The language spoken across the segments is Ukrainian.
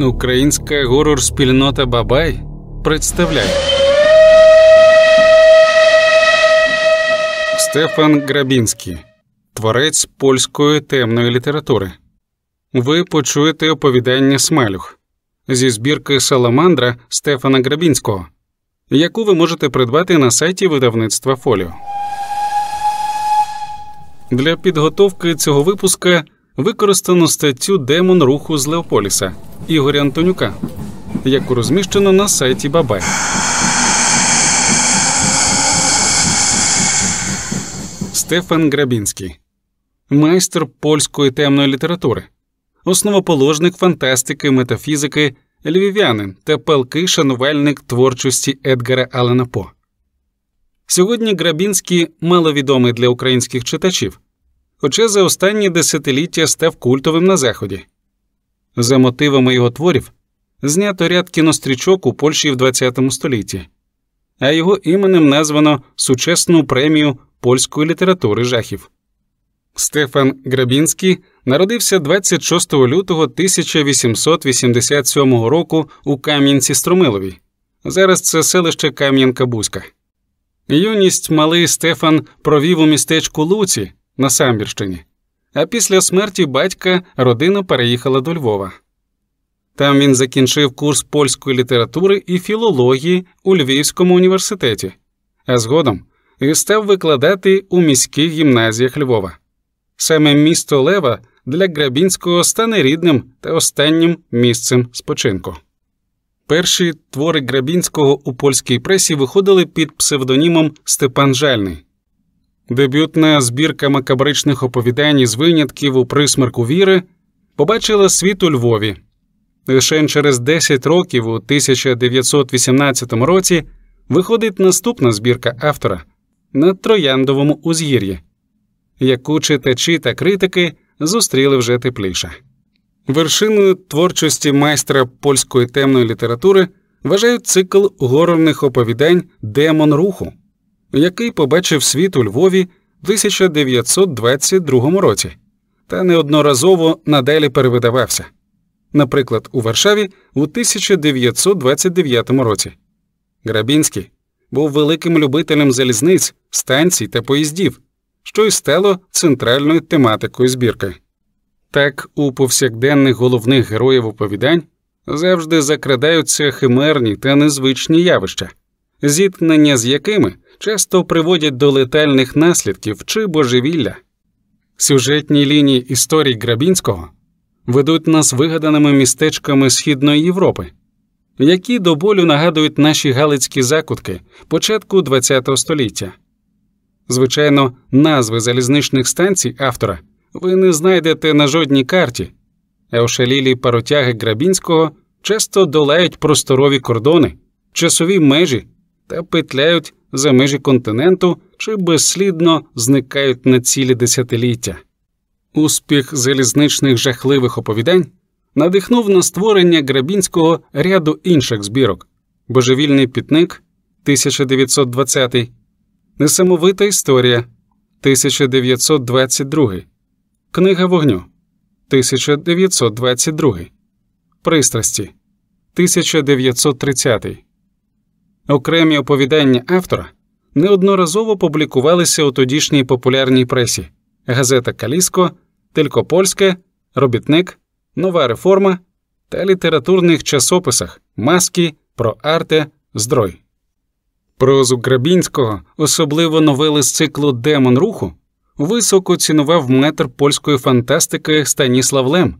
Українська горор спільнота Бабай представляє Стефан Грабінський, творець польської темної літератури. Ви почуєте оповідання Смалюх зі збірки Саламандра Стефана Грабінського, яку ви можете придбати на сайті видавництва Фоліо. Для підготовки цього випуска використано статтю Демон руху з Леополіса Ігоря Антонюка, яку розміщено на сайті Бабай. Стефан Грабінський, майстер польської темної літератури, основоположник фантастики, метафізики, львів'янин та палкий шанувальник творчості Едгара Алана По. Сьогодні Грабінський маловідомий для українських читачів, хоча за останні десятиліття став культовим на Заході. За мотивами його творів знято ряд кінострічок у Польщі в ХХ столітті, а його іменем названо сучасну премію польської літератури жахів. Стефан Грабінський народився 26 лютого 1887 року у Кам'янці Струмиловій. Зараз це селище Кам'янка Бузька. Юність малий Стефан провів у містечку Луці на Самбірщині, а після смерті батька родина переїхала до Львова. Там він закінчив курс польської літератури і філології у Львівському університеті, а згодом і став викладати у міських гімназіях Львова. Саме місто Лева для Грабінського стане рідним та останнім місцем спочинку. Перші твори Грабінського у польській пресі виходили під псевдонімом Степан Жальний. Дебютна збірка макабричних оповідань із винятків у присмерку віри побачила світ у Львові. Лише через 10 років, у 1918 році, виходить наступна збірка автора на Трояндовому узгір'ї, яку читачі та критики зустріли вже тепліше. Вершиною творчості майстра польської темної літератури вважають цикл горорних оповідань Демон руху, який побачив світ у Львові в 1922 році та неодноразово надалі перевидавався, наприклад, у Варшаві у 1929 році. Грабінський був великим любителем залізниць, станцій та поїздів, що й стало центральною тематикою збірки. Так, у повсякденних головних героїв оповідань завжди закрадаються химерні та незвичні явища, зіткнення з якими часто приводять до летальних наслідків чи божевілля. Сюжетні лінії історій Грабінського ведуть нас вигаданими містечками Східної Європи, які до болю нагадують наші галицькі закутки початку ХХ століття. Звичайно, назви залізничних станцій автора ви не знайдете на жодній карті, а ошалілі паротяги Грабінського часто долають просторові кордони, часові межі та петляють за межі континенту чи безслідно зникають на цілі десятиліття. Успіх залізничних жахливих оповідань надихнув на створення Грабінського ряду інших збірок Божевільний пітник 1920, Несамовита історія 1922, Книга вогню 1922, Пристрасті 1930. Окремі оповідання автора неодноразово публікувалися у тодішній популярній пресі газета Каліско, Телькопольське, Робітник, Нова реформа та літературних часописах Маски, про Арте, Здрой. Прозу Грабінського, особливо новели з циклу Демон руху, високо цінував метр польської фантастики Станіслав Лем.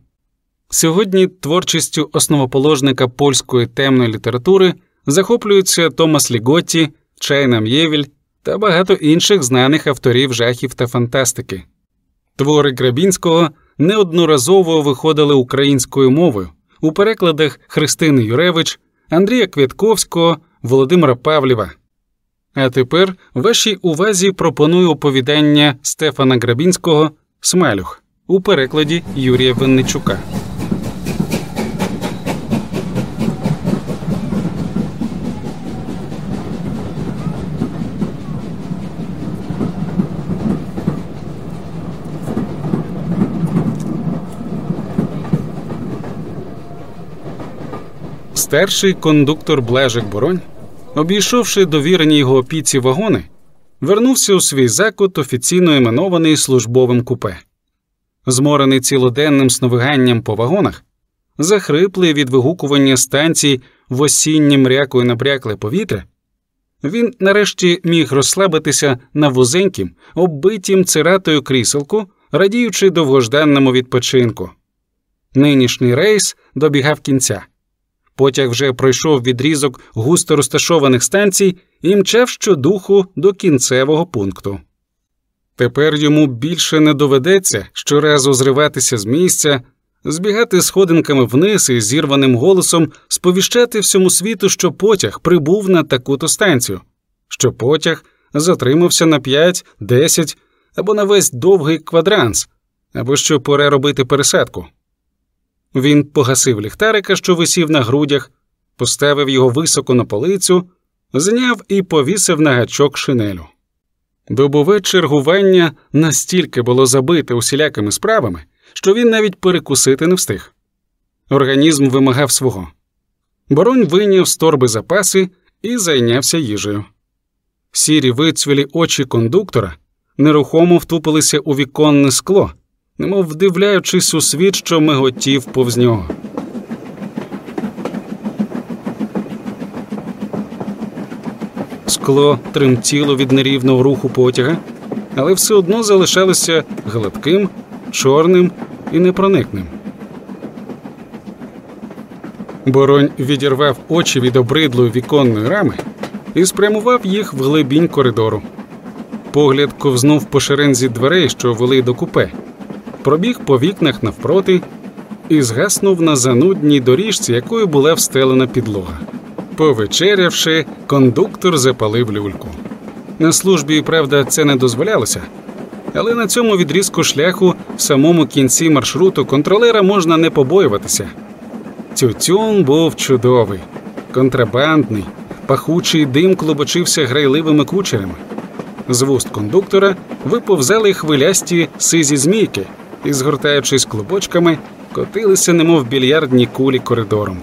Сьогодні творчістю основоположника польської темної літератури захоплюються Томас Ліготті, Чайна М'євіль та багато інших знаних авторів жахів та фантастики. Твори Грабінського неодноразово виходили українською мовою у перекладах Христини Юревич, Андрія Квятковського, Володимира Павлєва. А тепер вашій увазі пропоную оповідання Стефана Грабінського Смалюх у перекладі Юрія Винничука. Старший кондуктор Блажик Боронь, обійшовши довірені його опіці вагони, вернувся у свій закут, офіційно іменований службовим купе. Зморений цілоденним сновиганням по вагонах, захриплий від вигукування станцій в осіннім рякою набрякле повітря, він нарешті міг розслабитися на вузенькім, оббитім циратою кріселку, радіючи довгожданному відпочинку. Нинішній рейс добігав кінця. Потяг вже пройшов відрізок густо розташованих станцій і мчав щодуху до кінцевого пункту. Тепер йому більше не доведеться щоразу зриватися з місця, збігати сходинками вниз і зірваним голосом сповіщати всьому світу, що потяг прибув на таку-то станцію, що потяг затримався на 5, 10 або на весь довгий квадранс, або що пора робити пересадку. Він погасив ліхтарика, що висів на грудях, поставив його високо на полицю, зняв і повісив на гачок шинелю. Добове чергування настільки було забите усілякими справами, що він навіть перекусити не встиг. Організм вимагав свого. Боронь вийняв з торби запаси і зайнявся їжею. Сірі вицвілі очі кондуктора нерухомо втупилися у віконне скло немов вдивляючись у світ, що миготів повз нього. Скло тремтіло від нерівного руху потяга, але все одно залишалося гладким, чорним і непроникним. Боронь відірвав очі від обридлої віконної рами і спрямував їх в глибінь коридору. Погляд ковзнув по шерензі дверей, що вели до купе пробіг по вікнах навпроти і згаснув на занудній доріжці, якою була встелена підлога. Повечерявши, кондуктор запалив люльку. На службі, правда, це не дозволялося, але на цьому відрізку шляху в самому кінці маршруту контролера можна не побоюватися. Тютюн був чудовий, контрабандний, пахучий дим клубочився грайливими кучерами. З вуст кондуктора виповзали хвилясті сизі змійки і, згортаючись клубочками, котилися, немов більярдні кулі коридором.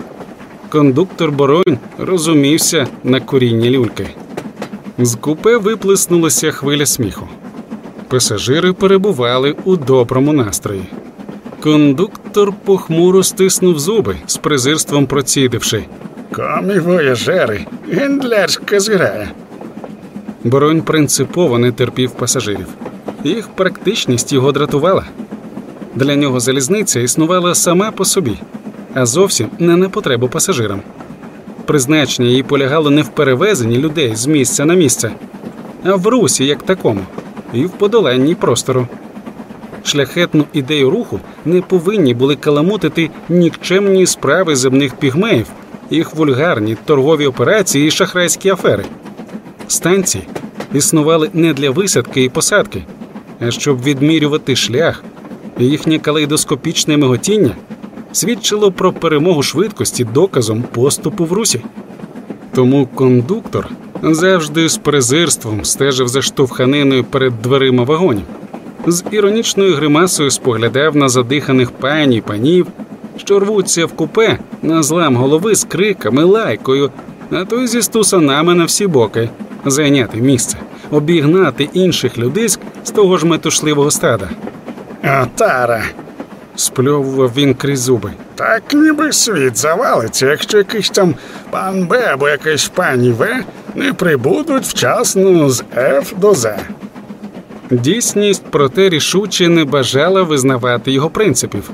Кондуктор Боронь розумівся на корінні люльки. З купе виплеснулася хвиля сміху. Пасажири перебували у доброму настрої. Кондуктор похмуро стиснув зуби з презирством процідивши. Комі вояжери, гендлячка зграє. Боронь принципово не терпів пасажирів. Їх практичність його дратувала. Для нього залізниця існувала сама по собі, а зовсім не на потребу пасажирам. Призначення її полягало не в перевезенні людей з місця на місце, а в русі як такому, і в подоланні простору. Шляхетну ідею руху не повинні були каламутити нікчемні справи земних пігмеїв, їх вульгарні торгові операції і шахрайські афери. Станції існували не для висадки і посадки, а щоб відмірювати шлях їхнє калейдоскопічне миготіння свідчило про перемогу швидкості доказом поступу в русі. Тому кондуктор завжди з презирством стежив за штовханиною перед дверима вагонів, з іронічною гримасою споглядав на задиханих пані панів, що рвуться в купе на злам голови з криками, лайкою, а то й зі стусанами на всі боки, зайняти місце, обігнати інших людиськ з того ж метушливого стада. Отара. Спльовував він крізь зуби. Так ніби світ завалиться, якщо якийсь там пан Б або якась пані В не прибудуть вчасно з Ф до З. Дійсність, проте рішуче не бажала визнавати його принципів.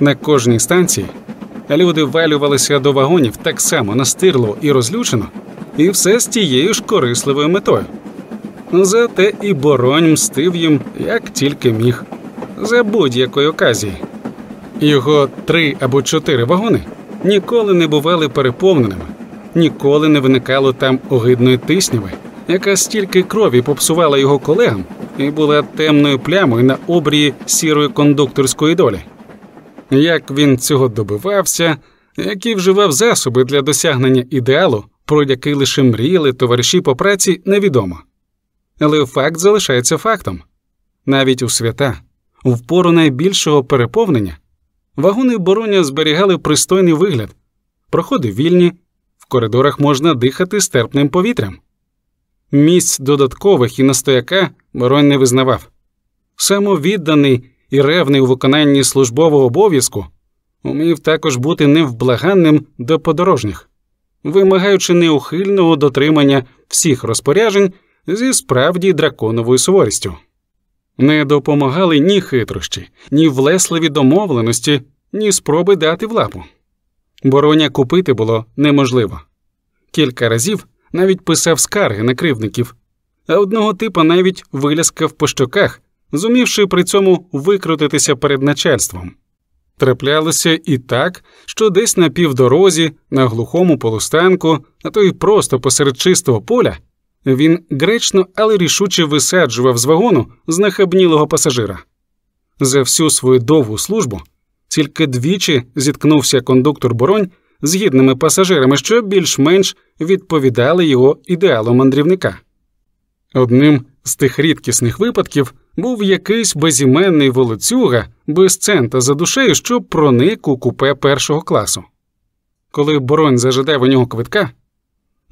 На кожній станції люди валювалися до вагонів так само настирливо і розлючено, і все з тією ж корисливою метою. Зате і боронь мстив їм як тільки міг за будь-якої оказії. Його три або чотири вагони ніколи не бували переповненими, ніколи не виникало там огидної тисняви, яка стільки крові попсувала його колегам і була темною плямою на обрії сірої кондукторської долі. Як він цього добивався, які вживав засоби для досягнення ідеалу, про який лише мріяли товариші по праці, невідомо. Але факт залишається фактом навіть у свята в пору найбільшого переповнення вагони бороня зберігали пристойний вигляд, проходи вільні, в коридорах можна дихати стерпним повітрям. Місць додаткових і настояка Боронь не визнавав. Самовідданий і ревний у виконанні службового обов'язку умів також бути невблаганним до подорожніх, вимагаючи неухильного дотримання всіх розпоряджень зі справді драконовою суворістю. Не допомагали ні хитрощі, ні влесливі домовленості, ні спроби дати в лапу. Бороня купити було неможливо. Кілька разів навіть писав скарги на кривдників, а одного типа навіть виляскав по щоках, зумівши при цьому викрутитися перед начальством. Траплялося і так, що десь на півдорозі, на глухому полустанку, а то й просто посеред чистого поля, він гречно, але рішуче висаджував з вагону знахабнілого пасажира. За всю свою довгу службу тільки двічі зіткнувся кондуктор Боронь з гідними пасажирами, що більш-менш відповідали його ідеалу мандрівника. Одним з тих рідкісних випадків був якийсь безіменний волоцюга без цента за душею, що проник у купе першого класу. Коли Боронь зажадав у нього квитка,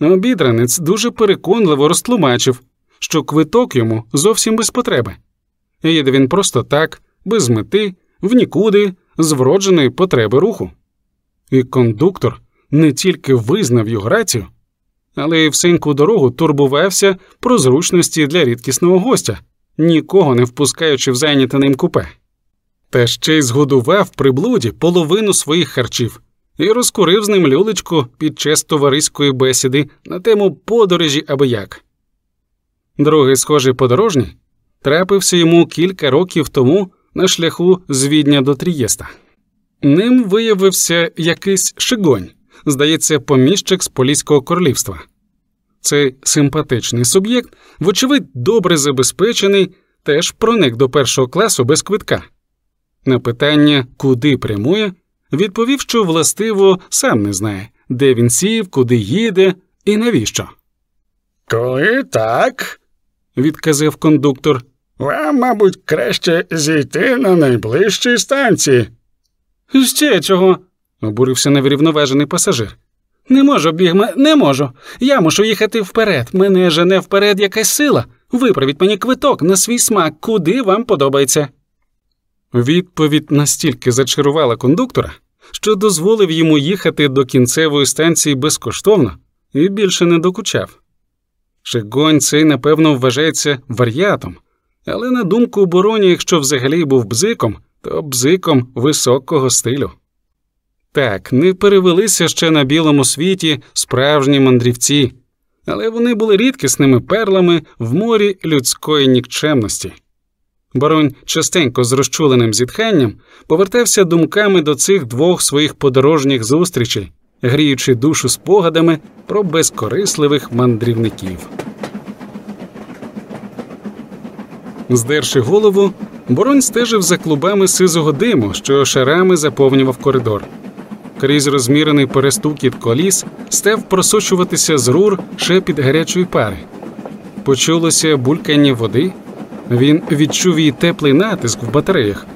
обідранець дуже переконливо розтлумачив, що квиток йому зовсім без потреби. Їде він просто так, без мети, в нікуди, з вродженої потреби руху. І кондуктор не тільки визнав його рацію, але й всеньку дорогу турбувався про зручності для рідкісного гостя, нікого не впускаючи в зайняте ним купе. Та ще й згодував при блуді половину своїх харчів і розкурив з ним люлечку під час товариської бесіди на тему подорожі аби як. Другий схожий подорожній трапився йому кілька років тому на шляху з Відня до Трієста. Ним виявився якийсь шигонь, здається, поміщик з Поліського королівства. Цей симпатичний суб'єкт, вочевидь, добре забезпечений, теж проник до першого класу без квитка. На питання, куди прямує, відповів, що властиво сам не знає, де він сів, куди їде і навіщо. Коли так, відказав кондуктор. Вам, мабуть, краще зійти на найближчій станції. Ще чого? обурився неврівноважений пасажир. Не можу, бігме, не можу. Я мушу їхати вперед. Мене жене вперед якась сила. Виправіть мені квиток на свій смак, куди вам подобається. Відповідь настільки зачарувала кондуктора, що дозволив йому їхати до кінцевої станції безкоштовно і більше не докучав. Шигонь цей, напевно, вважається вар'ятом, але на думку обороні, якщо взагалі був бзиком, то бзиком високого стилю. Так, не перевелися ще на білому світі справжні мандрівці, але вони були рідкісними перлами в морі людської нікчемності. Баронь частенько з розчуленим зітханням повертався думками до цих двох своїх подорожніх зустрічей, гріючи душу спогадами про безкорисливих мандрівників. Здерши голову, Боронь стежив за клубами сизого диму, що шарами заповнював коридор. Крізь розмірений перестукіт коліс став просочуватися з рур шепіт гарячої пари. Почулося булькання води. Він відчув її теплий натиск в батареях.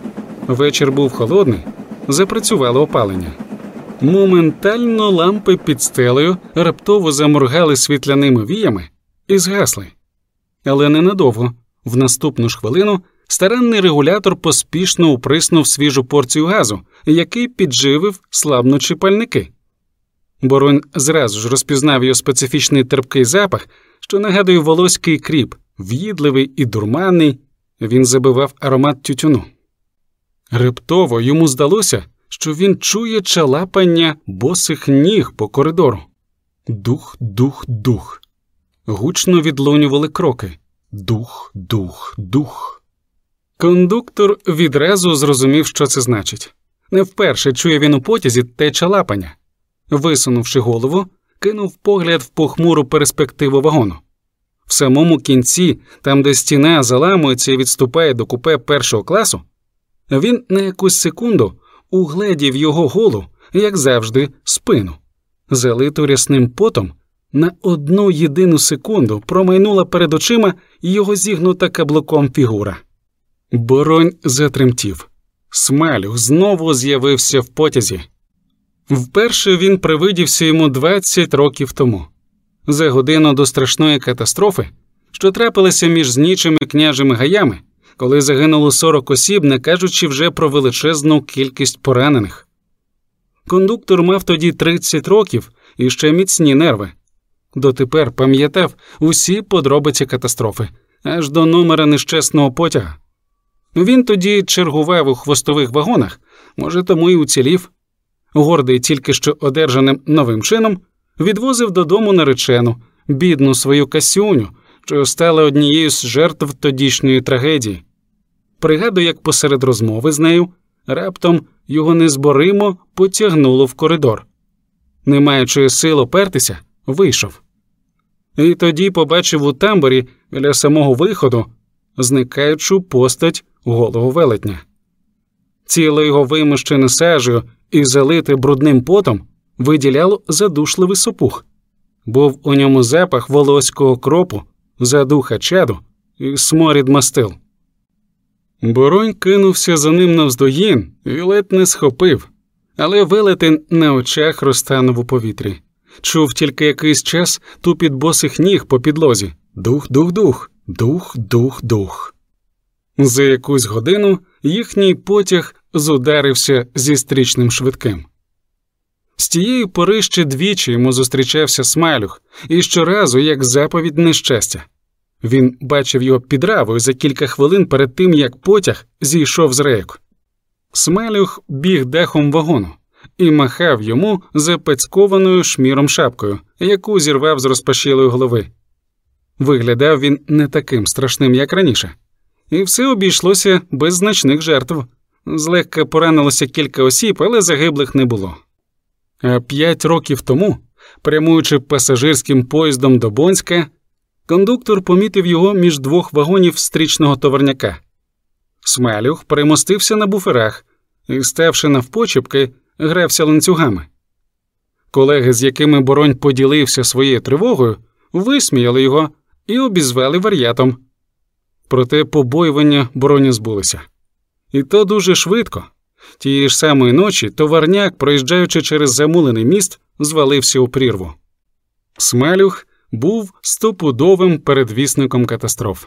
Вечір був холодний, запрацювало опалення. Моментально лампи під стелею раптово заморгали світляними віями і згасли. Але ненадовго, в наступну ж хвилину, старанний регулятор поспішно уприснув свіжу порцію газу, який підживив слабнучі пальники. Боронь зразу ж розпізнав його специфічний терпкий запах, що нагадує волоський кріп, в'їдливий і дурманний, він забивав аромат тютюну. Рептово йому здалося, що він чує чалапання босих ніг по коридору. Дух, дух, дух. Гучно відлунювали кроки. Дух, дух, дух. Кондуктор відразу зрозумів, що це значить. Не вперше чує він у потязі те чалапання. Висунувши голову, кинув погляд в похмуру перспективу вагону. В самому кінці, там, де стіна заламується і відступає до купе першого класу, він на якусь секунду угледів його голу, як завжди, спину, залиту рясним потом. На одну єдину секунду промайнула перед очима його зігнута каблуком фігура. Боронь затремтів. Смалюх знову з'явився в потязі. Вперше він привидівся йому 20 років тому, за годину до страшної катастрофи, що трапилася між знічими княжими гаями, коли загинуло 40 осіб, не кажучи вже про величезну кількість поранених. Кондуктор мав тоді 30 років і ще міцні нерви. Дотепер пам'ятав усі подробиці катастрофи аж до номера нещасного потяга. Він тоді чергував у хвостових вагонах, може, тому й уцілів. Гордий тільки що одержаним новим чином, відвозив додому наречену, бідну свою касюню, що стала однією з жертв тодішньої трагедії. Пригадую, як посеред розмови з нею раптом його незборимо потягнуло в коридор. Не маючи сил опертися, вийшов. І тоді побачив у тамбурі біля самого виходу зникаючу постать голого велетня. Ціле його вимощене сажею і залите брудним потом виділяло задушливий сопух. Був у ньому запах волоського кропу, задуха чаду і сморід мастил. Боронь кинувся за ним навздоїн і ледь не схопив, але велетень на очах розтанув у повітрі. Чув тільки якийсь час тупіт босих ніг по підлозі дух, дух, дух, дух, дух, дух. За якусь годину їхній потяг зударився зі стрічним швидким. З тієї пори ще двічі йому зустрічався смайлюх, і щоразу як заповідь нещастя. Він бачив його під равою за кілька хвилин перед тим, як потяг зійшов з рейок. Смайлюх біг дахом вагону і махав йому запецькованою шміром шапкою, яку зірвав з розпашілої голови. Виглядав він не таким страшним, як раніше, і все обійшлося без значних жертв. Злегка поранилося кілька осіб, але загиблих не було. А п'ять років тому, прямуючи пасажирським поїздом до Бонська, кондуктор помітив його між двох вагонів стрічного товарняка. Смалюх перемостився на буферах і, ставши навпочепки, грався ланцюгами. Колеги, з якими боронь поділився своєю тривогою, висміяли його і обізвали вар'ятом. Проте побоювання бороні збулися. І то дуже швидко. Тієї ж самої ночі товарняк, проїжджаючи через замулений міст, звалився у прірву. Смелюх був стопудовим передвісником катастроф.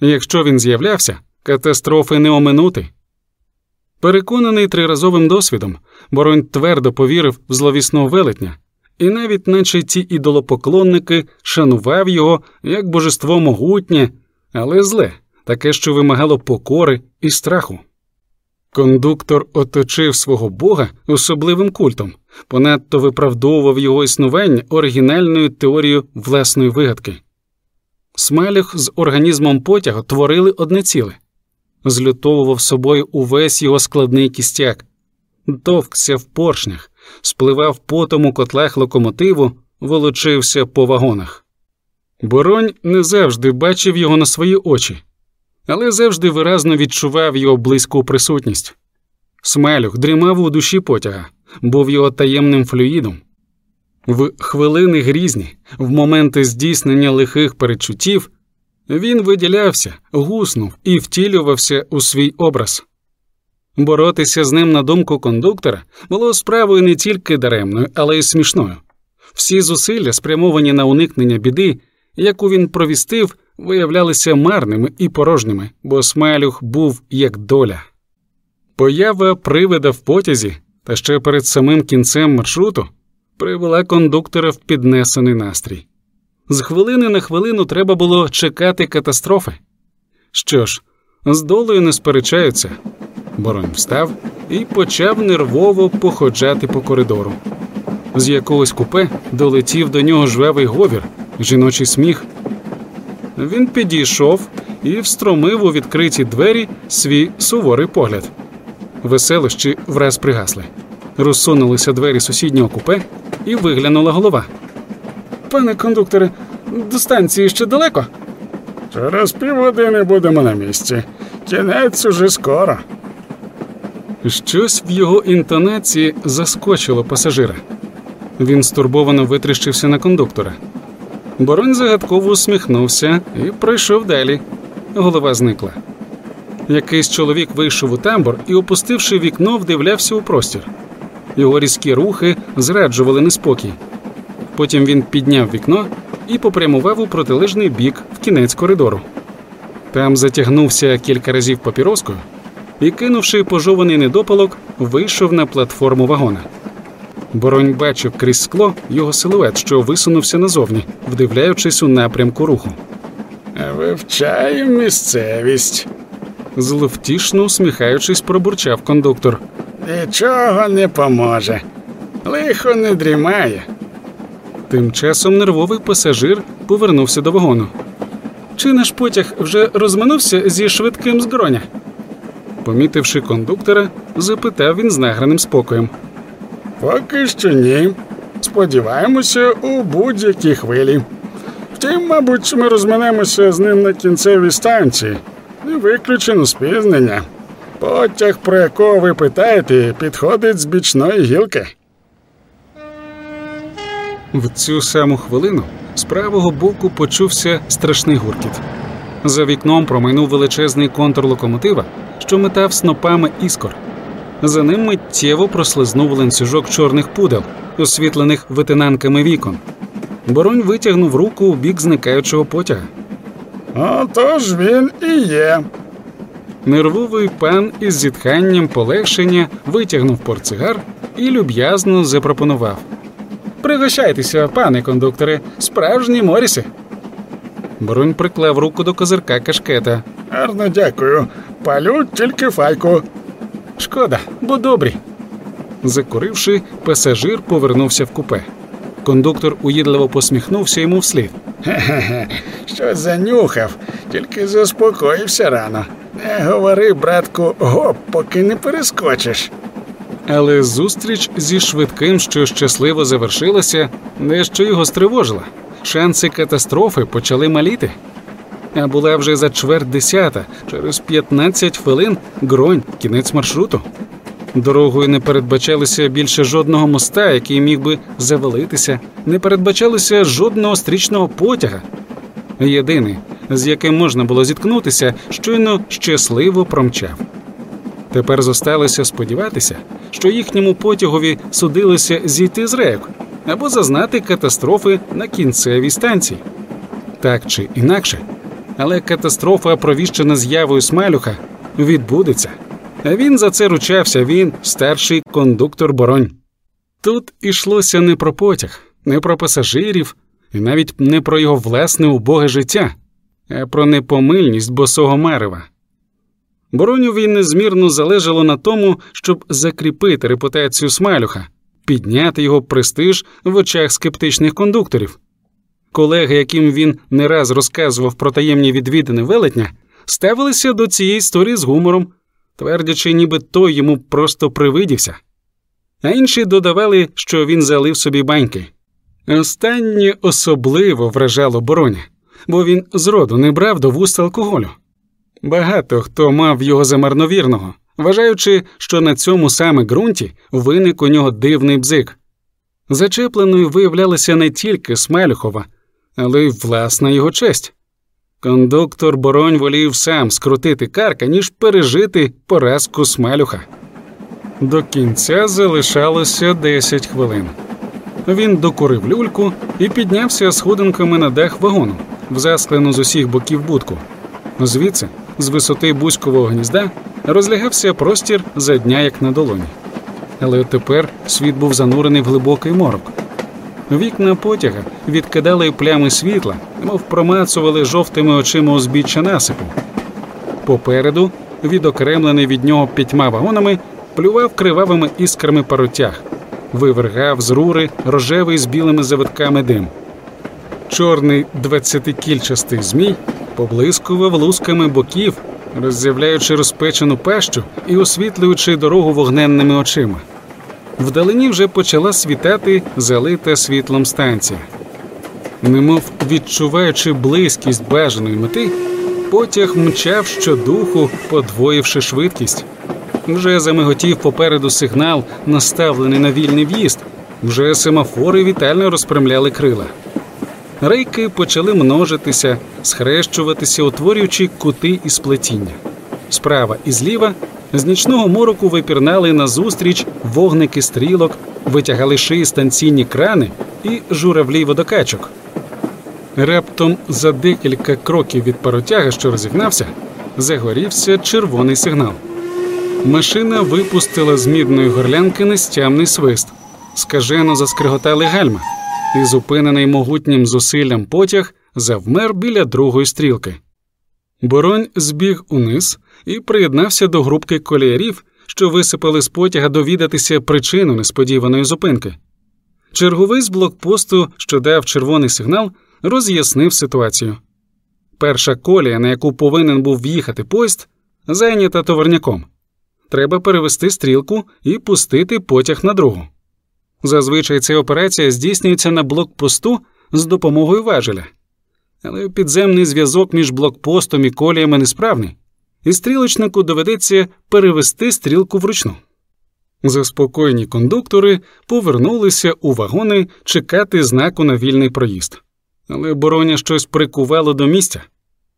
Якщо він з'являвся, катастрофи не оминути. Переконаний триразовим досвідом, Боронь твердо повірив в зловісного велетня, і навіть, наче ті ідолопоклонники, шанував його як божество могутнє, але зле, таке, що вимагало покори і страху. Кондуктор оточив свого бога особливим культом, понадто виправдовував його існування оригінальною теорією власної вигадки. Смалях з організмом потягу творили одне ціле, злютовував собою увесь його складний кістяк, товкся в поршнях, спливав потом у котлах локомотиву, волочився по вагонах. Боронь не завжди бачив його на свої очі але завжди виразно відчував його близьку присутність. Смелюх дрімав у душі потяга, був його таємним флюїдом. В хвилини грізні, в моменти здійснення лихих перечуттів, він виділявся, гуснув і втілювався у свій образ. Боротися з ним на думку кондуктора було справою не тільки даремною, але й смішною. Всі зусилля, спрямовані на уникнення біди, яку він провістив, виявлялися марними і порожніми, бо смалюх був як доля. Поява привида в потязі та ще перед самим кінцем маршруту привела кондуктора в піднесений настрій. З хвилини на хвилину треба було чекати катастрофи. Що ж, з долею не сперечаються. Боронь встав і почав нервово походжати по коридору. З якогось купе долетів до нього жвавий говір, жіночий сміх. Він підійшов і встромив у відкриті двері свій суворий погляд. Веселощі враз пригасли. Розсунулися двері сусіднього купе і виглянула голова. Пане кондукторе, до станції ще далеко? Через півгодини будемо на місці. Кінець уже скоро. Щось в його інтонації заскочило пасажира. Він стурбовано витріщився на кондуктора. Боронь загадково усміхнувся і пройшов далі. Голова зникла. Якийсь чоловік вийшов у тамбур і, опустивши вікно, вдивлявся у простір. Його різкі рухи зраджували неспокій. Потім він підняв вікно і попрямував у протилежний бік в кінець коридору. Там затягнувся кілька разів папіроскою і, кинувши пожований недопалок, вийшов на платформу вагона. Боронь бачив крізь скло його силует, що висунувся назовні, вдивляючись у напрямку руху. Вивчаю місцевість. Зловтішно усміхаючись, пробурчав кондуктор. Нічого не поможе. Лихо не дрімає. Тим часом нервовий пасажир повернувся до вагону. Чи наш потяг вже розминувся зі швидким з гроня? Помітивши кондуктора, запитав він з награним спокоєм. Поки що ні. Сподіваємося у будь-якій хвилі. Втім, мабуть, ми розминемося з ним на кінцевій станції. Не виключено спізнення. Потяг, про якого ви питаєте, підходить з бічної гілки. В цю саму хвилину з правого боку почувся страшний гуркіт. За вікном промайнув величезний контур локомотива, що метав снопами іскор. За ним миттєво прослизнув ланцюжок чорних пудел, освітлених витинанками вікон. Боронь витягнув руку у бік зникаючого потяга. Отож він і є. Нервовий пан із зітханням полегшення витягнув портсигар і люб'язно запропонував. Пригощайтеся, пане кондукторе, справжні моріси. Боронь приклав руку до козирка кашкета. Гарно дякую. Палю тільки файку. Шкода, бо добрі. Закуривши, пасажир повернувся в купе. Кондуктор уїдливо посміхнувся йому вслід. Хе-хе, щось занюхав, тільки заспокоївся рано. Не говори, братку, гоп, поки не перескочиш. Але зустріч зі швидким, що щасливо завершилася, дещо його стривожила. Шанси катастрофи почали маліти. А була вже за чверть десята, через 15 хвилин гронь, кінець маршруту. Дорогою не передбачалося більше жодного моста, який міг би завалитися, не передбачалося жодного стрічного потяга. Єдиний, з яким можна було зіткнутися, щойно щасливо промчав. Тепер зосталося сподіватися, що їхньому потягові судилося зійти з рейок або зазнати катастрофи на кінцевій станції. Так чи інакше, але катастрофа, провіщена з'явою Смалюха, відбудеться. А він за це ручався, він старший кондуктор Боронь. Тут ішлося не про потяг, не про пасажирів, і навіть не про його власне убоге життя, а про непомильність босого Марева. Бороньові незмірно залежало на тому, щоб закріпити репутацію Смалюха, підняти його престиж в очах скептичних кондукторів. Колеги, яким він не раз розказував про таємні відвідини велетня, ставилися до цієї історії з гумором, твердячи, ніби той йому просто привидівся. А інші додавали, що він залив собі баньки. Останнє особливо вражало бороня, бо він зроду не брав до вуст алкоголю. Багато хто мав його за марновірного, вважаючи, що на цьому саме ґрунті виник у нього дивний бзик. Зачепленою виявлялася не тільки Смелюхова, але й власна його честь. Кондуктор Боронь волів сам скрутити карка, ніж пережити поразку Смелюха. До кінця залишалося 10 хвилин. Він докурив люльку і піднявся сходинками на дах вагону, в засклену з усіх боків будку. Звідси, з висоти бузькового гнізда, розлягався простір за дня, як на долоні. Але тепер світ був занурений в глибокий морок. Вікна потяга відкидали плями світла, мов промацували жовтими очима узбіччя насипу. Попереду, відокремлений від нього п'ятьма вагонами, плював кривавими іскрами паротяг, вивергав з рури рожевий з білими завитками дим. Чорний двадцятикільчастий змій поблискував лусками боків, роззявляючи розпечену пащу і освітлюючи дорогу вогненними очима. Вдалині вже почала світати залита світлом станція. Немов відчуваючи близькість бажаної мети, потяг мчав щодуху, подвоївши швидкість. Вже замиготів попереду сигнал, наставлений на вільний в'їзд, вже семафори вітально розпрямляли крила. Рейки почали множитися, схрещуватися, утворюючи кути і сплетіння. Справа і зліва З нічного мороку випірнали назустріч вогники стрілок, витягали шиї станційні крани і журавлі водокачок. Раптом за декілька кроків від паротяга, що розігнався, загорівся червоний сигнал. Машина випустила з мідної горлянки нестямний свист, скажено заскриготали гальма, і зупинений могутнім зусиллям потяг завмер біля другої стрілки. Боронь збіг униз і приєднався до групки коліярів, що висипали з потяга довідатися причину несподіваної зупинки. Черговий з блокпосту, що дав червоний сигнал, роз'яснив ситуацію. Перша колія, на яку повинен був в'їхати поїзд, зайнята товарняком. Треба перевести стрілку і пустити потяг на другу. Зазвичай ця операція здійснюється на блокпосту з допомогою важеля, але підземний зв'язок між блокпостом і коліями несправний, і стрілочнику доведеться перевести стрілку вручну. Заспокоєні кондуктори повернулися у вагони чекати знаку на вільний проїзд, але бороня щось прикувало до місця,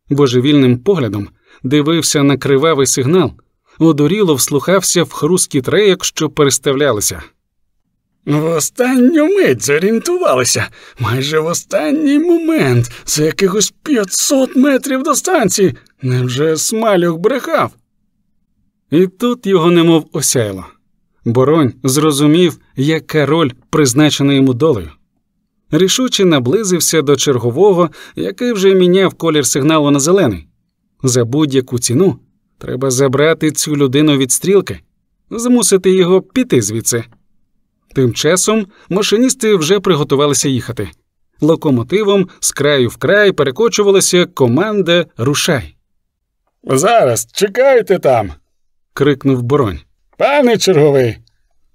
божевільним поглядом дивився на кривавий сигнал, одуріло вслухався в хрускіт рейок, що переставлялися. В останню мить зорієнтувалися, майже в останній момент, за якихось 500 метрів до станції. Невже смалюк брехав? І тут його немов осяяло. Боронь зрозумів, яка роль призначена йому долею. Рішуче наблизився до чергового, який вже міняв колір сигналу на зелений. За будь-яку ціну треба забрати цю людину від стрілки, змусити його піти звідси. Тим часом машиністи вже приготувалися їхати. Локомотивом з краю в край перекочувалася команда Рушай. Зараз чекайте там. крикнув Боронь. Пане черговий.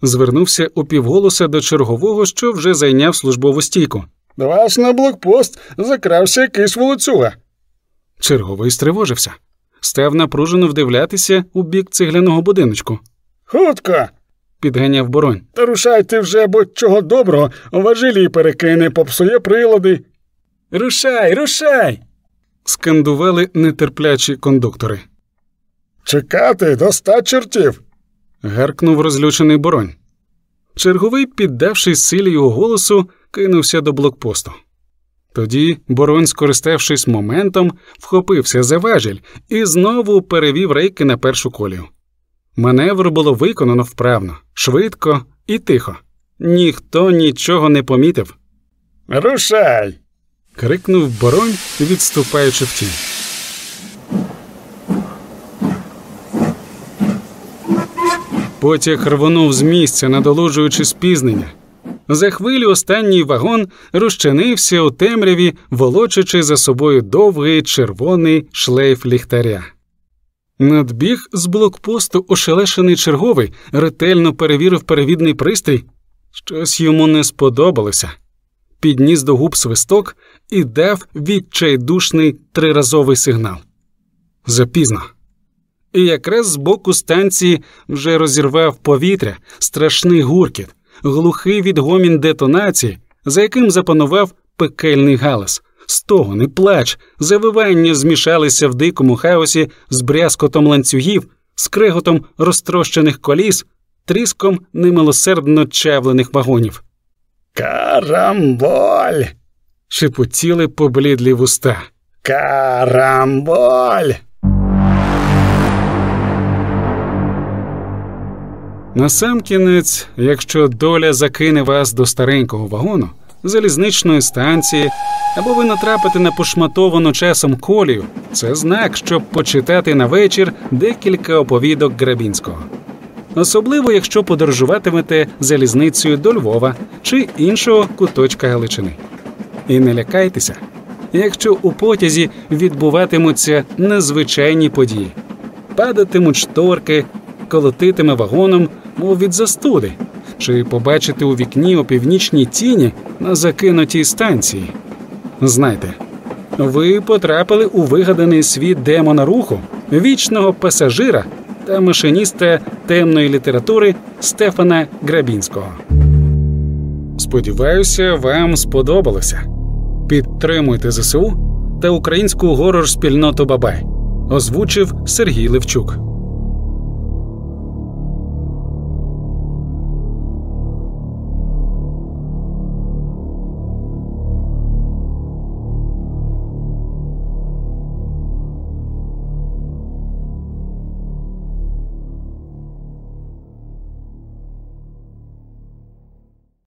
Звернувся упівголоса до чергового, що вже зайняв службову стійку. До вас на блокпост закрався якийсь волоцюга. Черговий стривожився, став напружено вдивлятися у бік цегляного будиночку. Хутко. Підганяв боронь. Та рушайте вже, бо чого доброго, важилі перекине, попсує прилади. Рушай, рушай. Скандували нетерплячі кондуктори. Чекати до ста чортів. гаркнув розлючений боронь. Черговий, піддавшись силі його голосу, кинувся до блокпосту. Тоді боронь, скориставшись моментом, вхопився за важіль і знову перевів рейки на першу колію. Маневр було виконано вправно, швидко і тихо. Ніхто нічого не помітив. Рушай. Крикнув боронь, відступаючи в тінь. Потяг рвонув з місця, надолужуючи спізнення. За хвилю останній вагон розчинився у темряві, волочачи за собою довгий червоний шлейф ліхтаря. Надбіг з блокпосту ошелешений черговий, ретельно перевірив перевідний пристрій. Щось йому не сподобалося. Підніс до губ свисток і дав відчайдушний триразовий сигнал. Запізно. І якраз з боку станції вже розірвав повітря страшний гуркіт, глухий відгомін детонації, за яким запанував пекельний галас. Стогони, плач, завивання змішалися в дикому хаосі з брязкотом ланцюгів, скреготом розтрощених коліс, тріском немилосердно чавлених вагонів. Карамболь. Шепотіли поблідлі вуста. Карамболь. Насамкінець, якщо доля закине вас до старенького вагону, залізничної станції, або ви натрапите на пошматовану часом колію, це знак, щоб почитати на вечір декілька оповідок Грабінського. Особливо, якщо подорожуватимете залізницею до Львова чи іншого куточка Галичини. І не лякайтеся, якщо у потязі відбуватимуться незвичайні події, падатимуть шторки, колотитиме вагоном, мов від застуди, чи побачите у вікні опівнічні тіні на закинутій станції. Знайте, ви потрапили у вигаданий світ демона руху, вічного пасажира та машиніста темної літератури Стефана Грабінського. Сподіваюся, вам сподобалося. Підтримуйте ЗСУ та українську горор спільноту Бабай. Озвучив Сергій Левчук.